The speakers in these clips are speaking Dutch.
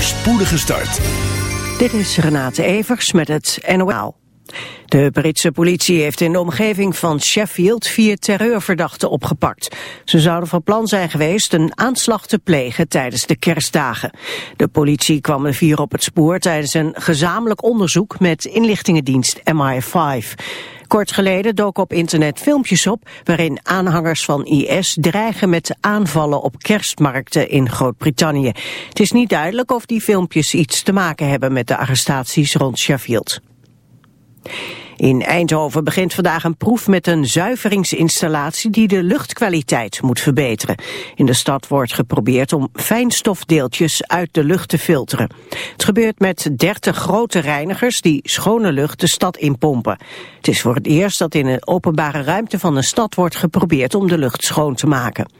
voorspoedige start. Dit is Renate Evers met het NOL. De Britse politie heeft in de omgeving van Sheffield vier terreurverdachten opgepakt. Ze zouden van plan zijn geweest een aanslag te plegen tijdens de kerstdagen. De politie kwam de vier op het spoor tijdens een gezamenlijk onderzoek met inlichtingendienst MI5. Kort geleden dook op internet filmpjes op waarin aanhangers van IS dreigen met aanvallen op kerstmarkten in Groot-Brittannië. Het is niet duidelijk of die filmpjes iets te maken hebben met de arrestaties rond Sheffield. In Eindhoven begint vandaag een proef met een zuiveringsinstallatie die de luchtkwaliteit moet verbeteren. In de stad wordt geprobeerd om fijnstofdeeltjes uit de lucht te filteren. Het gebeurt met 30 grote reinigers die schone lucht de stad inpompen. Het is voor het eerst dat in een openbare ruimte van een stad wordt geprobeerd om de lucht schoon te maken.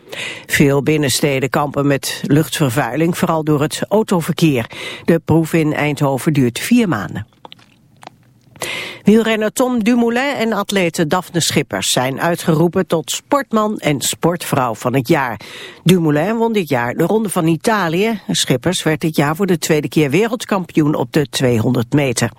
Veel binnensteden kampen met luchtvervuiling, vooral door het autoverkeer. De proef in Eindhoven duurt vier maanden. Wielrenner Tom Dumoulin en atlete Daphne Schippers zijn uitgeroepen tot sportman en sportvrouw van het jaar. Dumoulin won dit jaar de Ronde van Italië. Schippers werd dit jaar voor de tweede keer wereldkampioen op de 200 meter.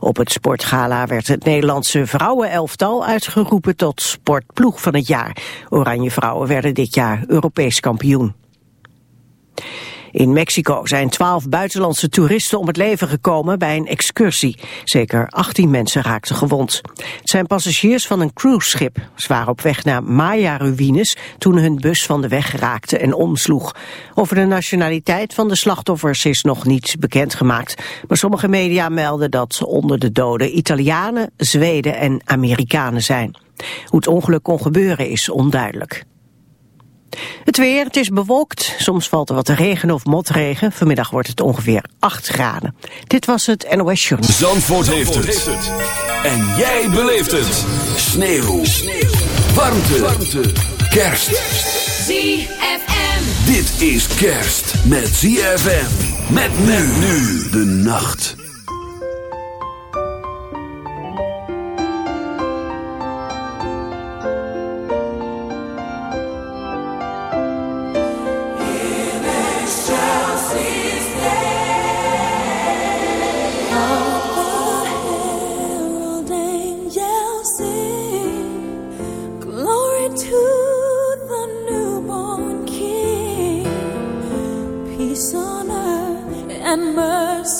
Op het sportgala werd het Nederlandse vrouwenelftal uitgeroepen tot sportploeg van het jaar. Oranje vrouwen werden dit jaar Europees kampioen. In Mexico zijn twaalf buitenlandse toeristen om het leven gekomen bij een excursie. Zeker 18 mensen raakten gewond. Het zijn passagiers van een cruiseschip. Waren op weg naar Maya-ruïnes toen hun bus van de weg raakte en omsloeg. Over de nationaliteit van de slachtoffers is nog niets bekendgemaakt. Maar sommige media melden dat onder de doden Italianen, Zweden en Amerikanen zijn. Hoe het ongeluk kon gebeuren is onduidelijk. Het weer, het is bewolkt. Soms valt er wat regen of motregen. Vanmiddag wordt het ongeveer 8 graden. Dit was het NOS Journal. Zandvoort, heeft, het. En jij beleeft het. Sneeuw. Sneeuw. Warmte. Warmte. Kerst. ZFM. Dit is kerst met ZFM. Met men nu de nacht. And mercy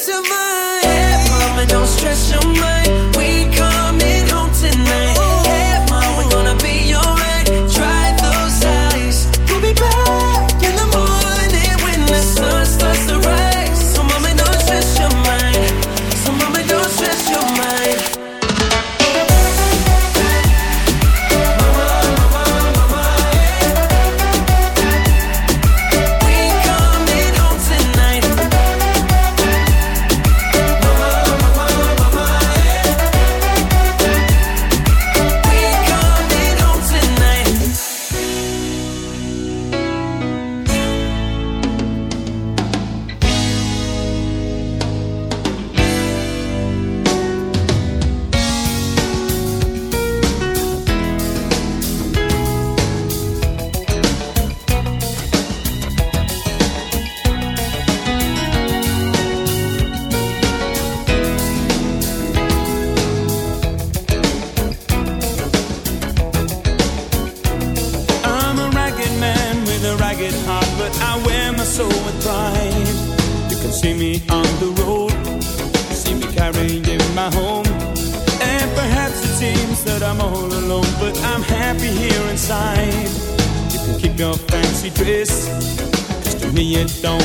Just Cause to me it don't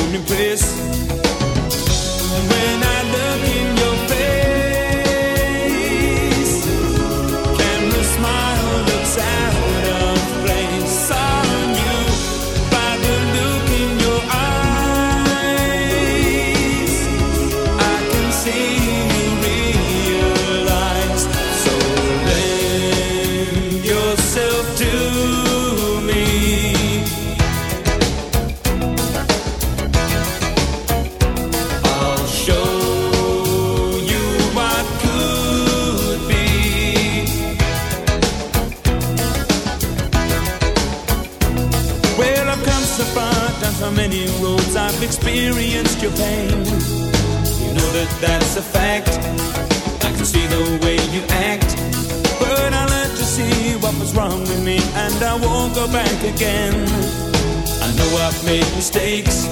made mistakes,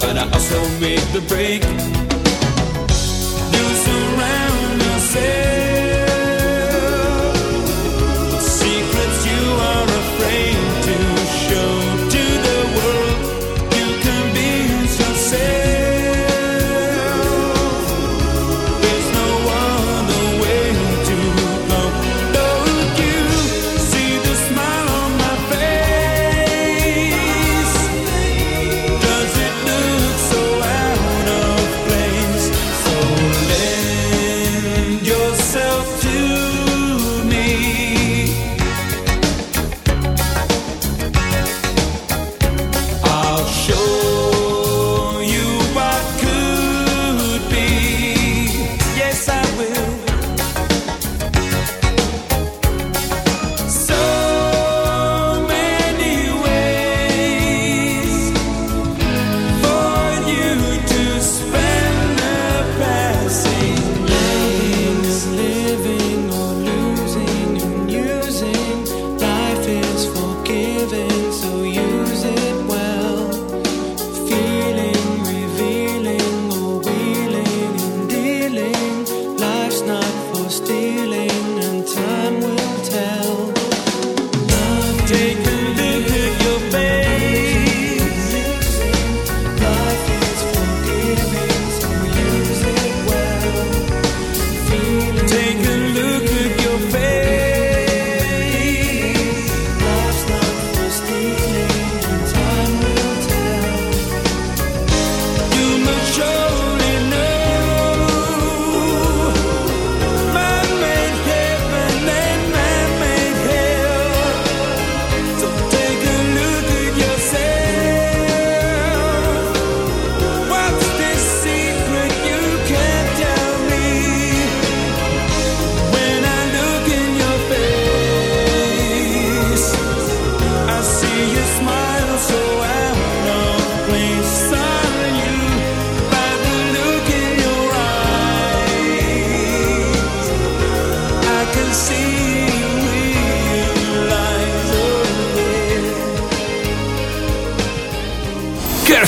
but I also made the break.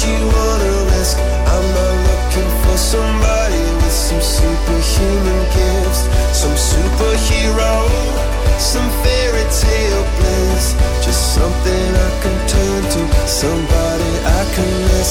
You wanna risk? I'm not looking for somebody with some superhuman gifts, some superhero, some fairy tale bliss. Just something I can turn to, somebody I can miss.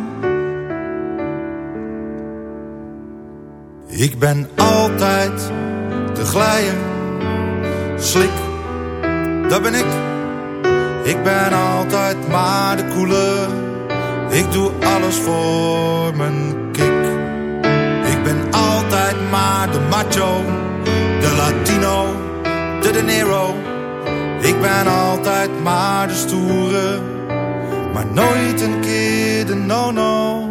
Ik ben altijd de glijer, slik, dat ben ik. Ik ben altijd maar de koele, ik doe alles voor mijn kick. Ik ben altijd maar de macho, de latino, de de nero. Ik ben altijd maar de stoere, maar nooit een keer de no-no.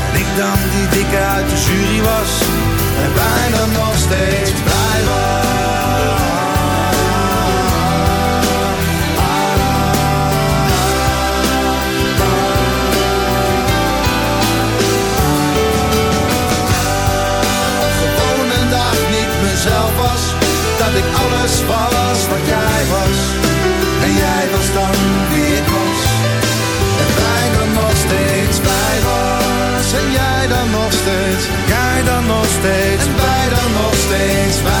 Dan die dikke uit de jury was. En bijna nog steeds blij was. Gewoon een dag niet mezelf was. Dat ik alles was wat jij was. makes my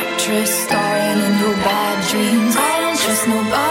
starring in your bad dreams. I don't trust nobody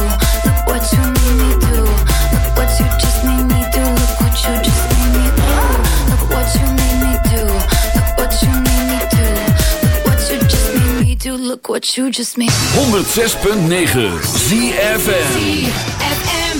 What you just made me 106.9 ZFM. FM.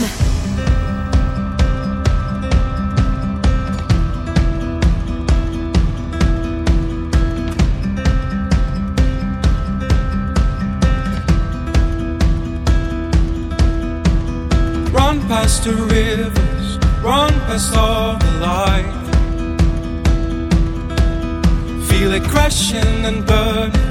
Run past the rivers, run past all the light. Feel it crashing and burning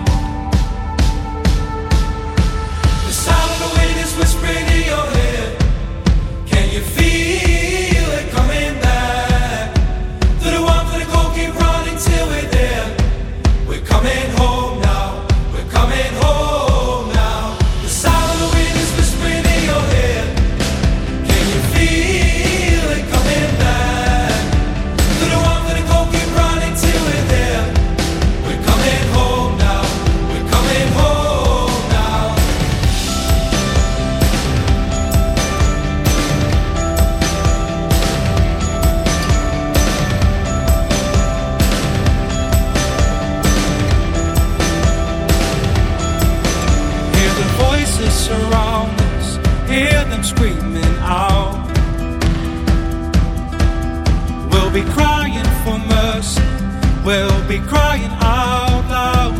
be crying out loud.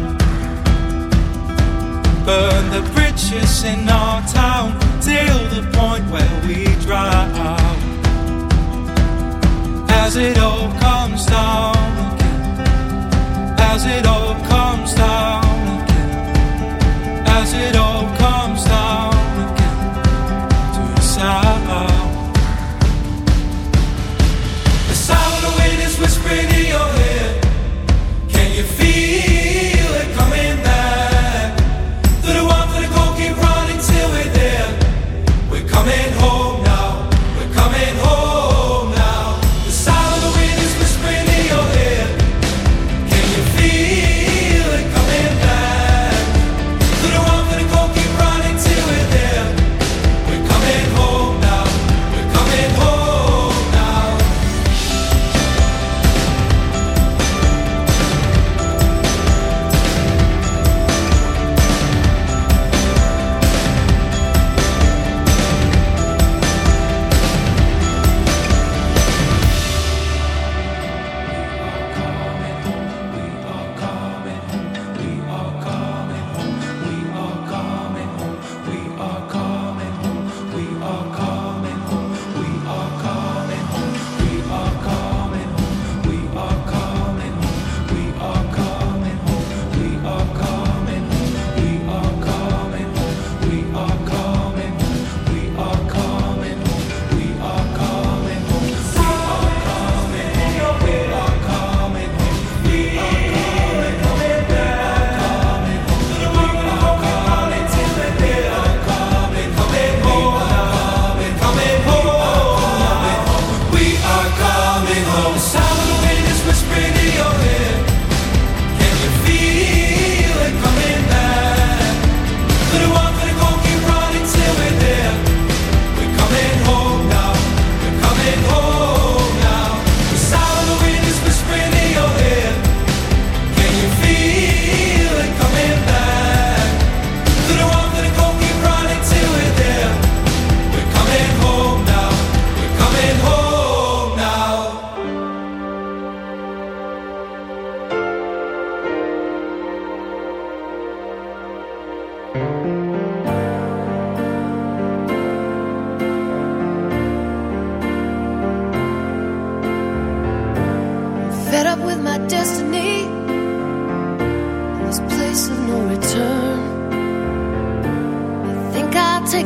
Burn the bridges in our town till the point where we dry out. As it all comes down again, as it all comes down again, as it all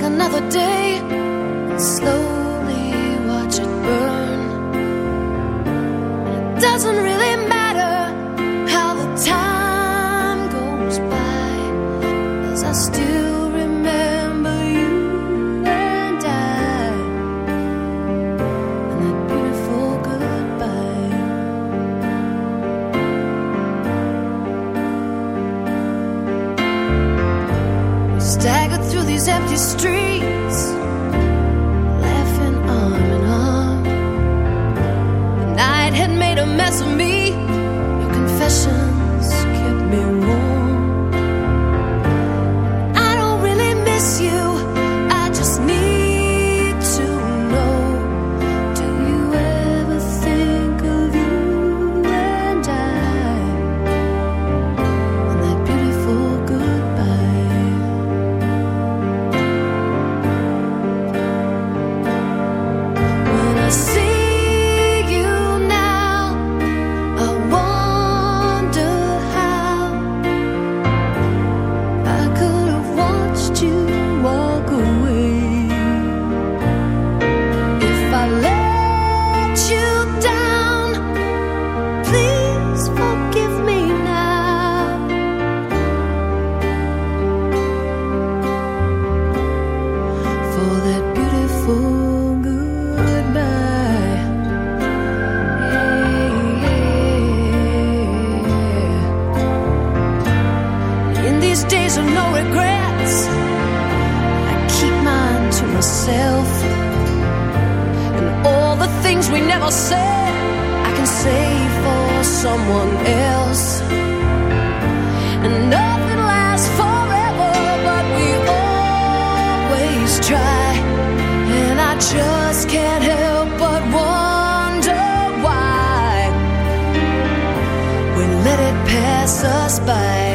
another day, slowly watch it burn. These days of no regrets. I keep mine to myself. And all the things we never said, I can save for someone else. And nothing lasts forever, but we always try. And I just can't help but wonder why we let it pass us by.